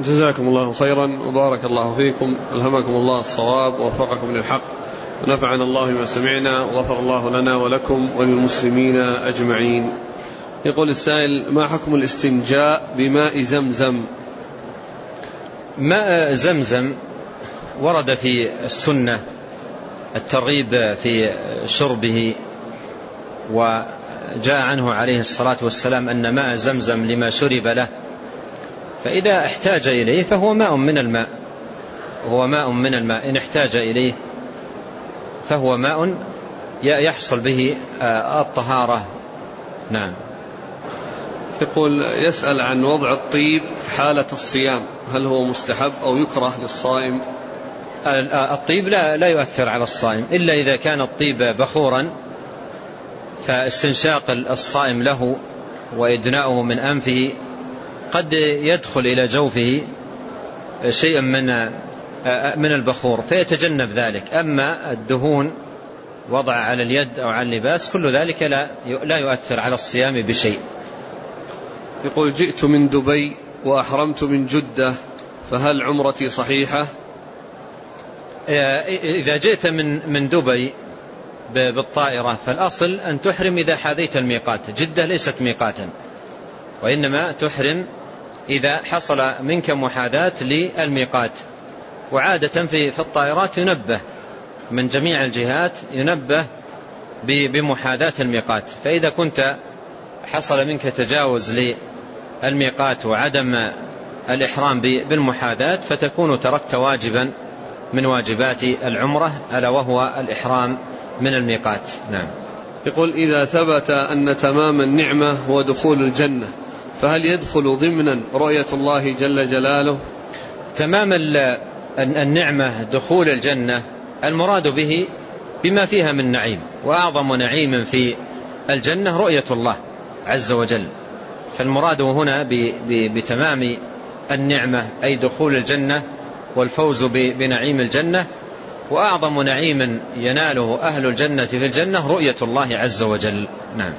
جزاكم الله خيرا وبارك الله فيكم ألهمكم الله الصواب ووفقكم للحق. ونفعنا الله بما سمعنا وغفر الله لنا ولكم وللمسلمين أجمعين. يقول السائل ما حكم الاستنجاء بماء زمزم؟ ماء زمزم ورد في السنة الترغيب في شربه وجاء عنه عليه الصلاة والسلام أن ماء زمزم لما شرب له فإذا احتاج إليه فهو ماء من الماء. هو ماء من الماء. إن احتاج إليه فهو ماء يحصل به آه، الطهارة. نعم. يقول يسأل عن وضع الطيب حالة الصيام. هل هو مستحب أو يكره للصائم؟ آه، الطيب لا, لا يؤثر على الصائم. إلا إذا كان الطيب بخورا فاستنشاق الصائم له وإدناؤه من أنفه قد يدخل إلى جوفه شيئا من من البخور فيتجنب ذلك. أما الدهون وضع على اليد أو على اللباس كل ذلك لا لا يؤثر على الصيام بشيء. يقول جئت من دبي وأحرمت من جدة فهل عمرتي صحيحة؟ إذا جئت من من دبي بالطائرة فالأصل أن تحرم إذا حاذيت الميقات. جدة ليست ميقاتا. وإنما تحرم إذا حصل منك محاذاة للميقات. وعادة في الطائرات ينبه من جميع الجهات ينبه بمحاذاة الميقات. فإذا كنت حصل منك تجاوز للميقات وعدم الإحرام بالمحاذاة فتكون تركت واجبا من واجبات العمرة ألا وهو الإحرام من الميقات. نعم. يقول إذا ثبت أن تمام النعمة هو دخول الجنة. فهل يدخل ضمنا رؤية الله جل جلاله؟ تمام النعمة دخول الجنة المراد به بما فيها من نعيم وأعظم نعيم في الجنة رؤية الله عز وجل. فالمراد هنا بتمام النعمة أي دخول الجنة والفوز بنعيم الجنة. وأعظم نعيم يناله أهل الجنة في الجنة رؤية الله عز وجل. نعم.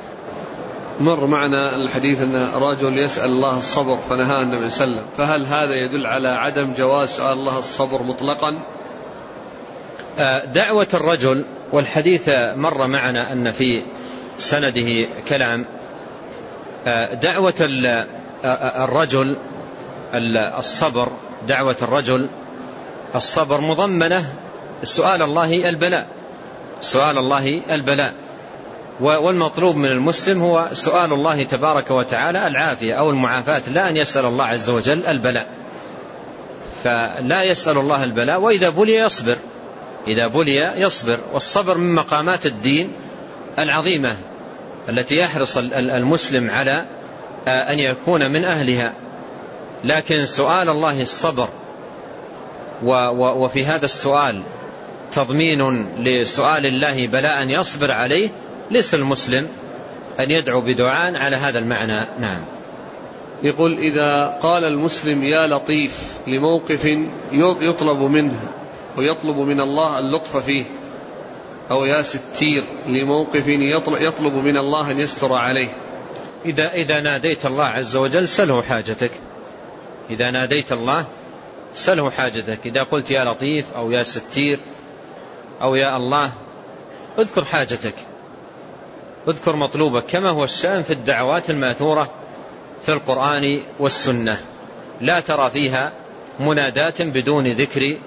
مر معنا الحديث أن رجل يسأل الله الصبر فنهاه النبي صلى الله عليه وسلم. فهل هذا يدل على عدم جواز سؤال الله الصبر مطلقا؟ آه، دعوة الرجل والحديث مر معنا أن في سنده كلام. آه، دعوة آه، الرجل الصبر دعوة الرجل الصبر مضمنة. سؤال الله البلاء. سؤال الله البلاء. والمطلوب من المسلم هو سؤال الله تبارك وتعالى العافية أو المعافاة لا أن يسأل الله عز وجل البلاء. فلا يسأل الله البلاء وإذا بلي يصبر. إذا بلي يصبر والصبر من مقامات الدين العظيمة التي يحرص المسلم على أن يكون من أهلها. لكن سؤال الله الصبر وفي هذا السؤال تضمين لسؤال الله بلاء يصبر عليه ليس المسلم أن يدعو بدعاء على هذا المعنى؟ نعم. يقول إذا قال المسلم يا لطيف لموقف يطلب منه ويطلب من الله اللطف فيه أو يا ستير لموقف يطلب من الله أن يستر عليه. إذا, إذا ناديت الله عز وجل سله حاجتك. إذا ناديت الله سله حاجتك. إذا قلت يا لطيف أو يا ستير أو يا الله اذكر حاجتك. اذكر مطلوبك كما هو الشأن في الدعوات الماثورة في القرآن والسنة. لا ترى فيها منادات بدون ذكر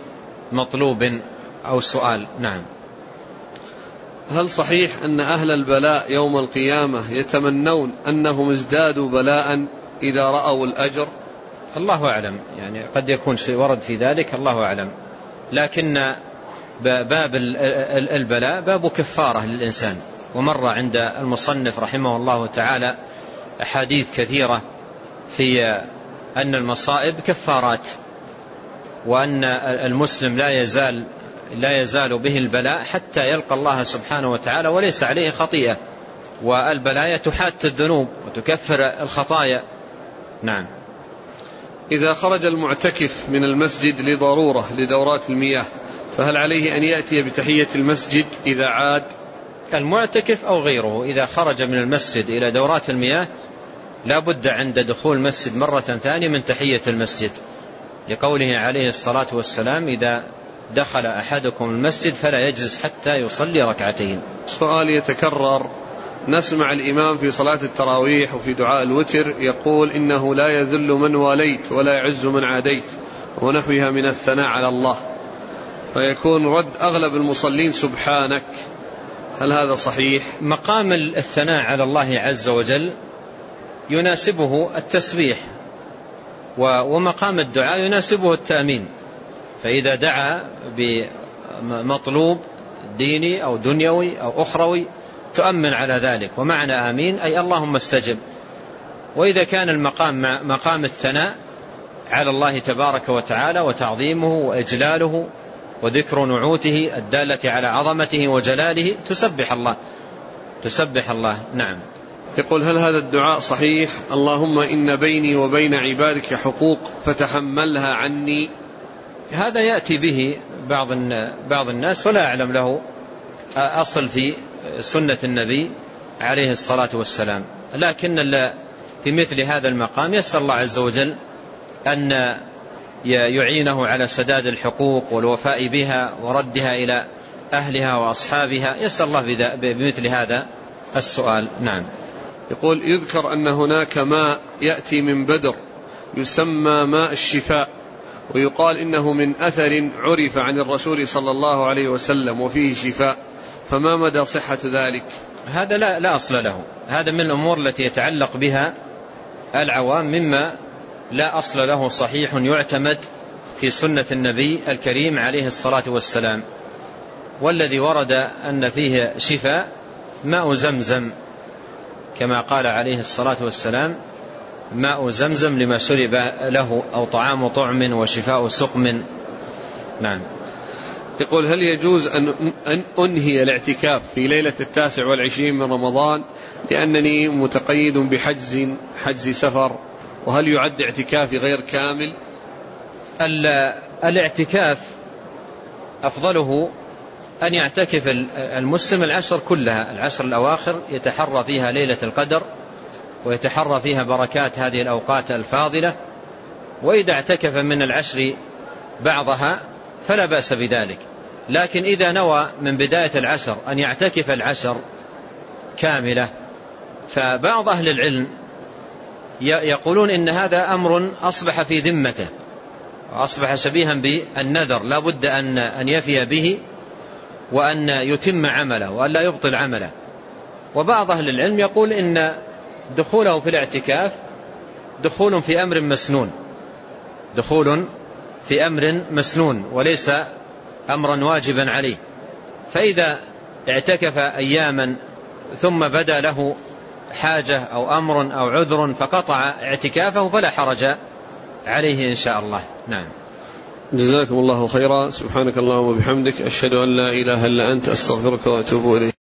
مطلوب أو سؤال. نعم. هل صحيح أن أهل البلاء يوم القيامة يتمنون أنهم ازدادوا بلاء إذا رأوا الأجر؟ الله أعلم. يعني قد يكون شيء ورد في ذلك الله أعلم. لكن باب البلاء باب كفارة للإنسان. ومر عند المصنف رحمه الله تعالى أحاديث كثيرة في أن المصائب كفارات وأن المسلم لا يزال لا يزال به البلاء حتى يلقى الله سبحانه وتعالى وليس عليه خطيئة والبلايا تحات الذنوب وتكفر الخطايا. نعم. إذا خرج المعتكف من المسجد لضرورة لدورات المياه فهل عليه أن يأتي بتحية المسجد إذا عاد؟ المعتكف أو غيره. إذا خرج من المسجد إلى دورات المياه لا بد عند دخول المسجد مرة ثانية من تحية المسجد. لقوله عليه الصلاة والسلام إذا دخل أحدكم المسجد فلا يجلس حتى يصلي ركعتين. سؤال يتكرر. نسمع الإمام في صلاة التراويح وفي دعاء الوتر يقول إنه لا يذل من واليت ولا يعز من عاديت ونحوها من الثناء على الله. فيكون رد أغلب المصلين سبحانك. هل هذا صحيح؟ مقام الثناء على الله عز وجل يناسبه التسبيح ومقام الدعاء يناسبه التأمين. فإذا دعا بمطلوب ديني أو دنيوي أو أخروي تؤمن على ذلك ومعنى آمين أي اللهم استجب. وإذا كان المقام مقام الثناء على الله تبارك وتعالى وتعظيمه وإجلاله وذكر نعوته الدالة على عظمته وجلاله. تسبح الله. تسبح الله. نعم. يقول هل هذا الدعاء صحيح؟ اللهم إن بيني وبين عبادك حقوق فتحملها عني. هذا يأتي به بعض بعض الناس ولا أعلم له أصل في سنة النبي عليه الصلاة والسلام. لكن في مثل هذا المقام يسأل الله عز وجل أن يعينه على سداد الحقوق والوفاء بها وردها إلى أهلها وأصحابها. يسأل الله بمثل هذا السؤال. نعم. يقول يذكر أن هناك ماء يأتي من بدر يسمى ماء الشفاء ويقال إنه من أثر عرف عن الرسول صلى الله عليه وسلم وفيه شفاء. فما مدى صحة ذلك؟ هذا لا, لا أصل له. هذا من الأمور التي يتعلق بها العوام مما لا أصل له صحيح يعتمد في سنة النبي الكريم عليه الصلاة والسلام. والذي ورد أن فيه شفاء ماء زمزم كما قال عليه الصلاة والسلام ماء زمزم لما شرب له أو طعام طعم وشفاء سقم. نعم. يقول هل يجوز أن, أن أنهي الاعتكاف في ليلة التاسع والعشرين من رمضان لأنني متقيد بحجز حجز سفر وهل يعد اعتكافي غير كامل؟ الاعتكاف أفضله أن يعتكف المسلم العشر كلها العشر الأواخر يتحرى فيها ليلة القدر ويتحرى فيها بركات هذه الأوقات الفاضلة وإذا اعتكف من العشر بعضها فلا بأس بذلك. لكن إذا نوى من بداية العشر أن يعتكف العشر كاملة فبعض أهل العلم يقولون إن هذا أمر أصبح في ذمته وأصبح شبيها بالنذر لا بد أن, أن يفي به وأن يتم عمله وأن لا يبطل عمله. وبعض أهل العلم يقول إن دخوله في الاعتكاف دخول في أمر مسنون دخول في أمر مسنون وليس أمرا واجبا عليه. فإذا اعتكف أياما ثم بدا له حاجة أو أمر أو عذر فقطع اعتكافه فلا حرج عليه إن شاء الله. نعم. جزاكم الله خيرا. سبحانك اللهم وبحمدك. أشهد أن لا إله إلا أنت. أستغفرك وأتوب إليك.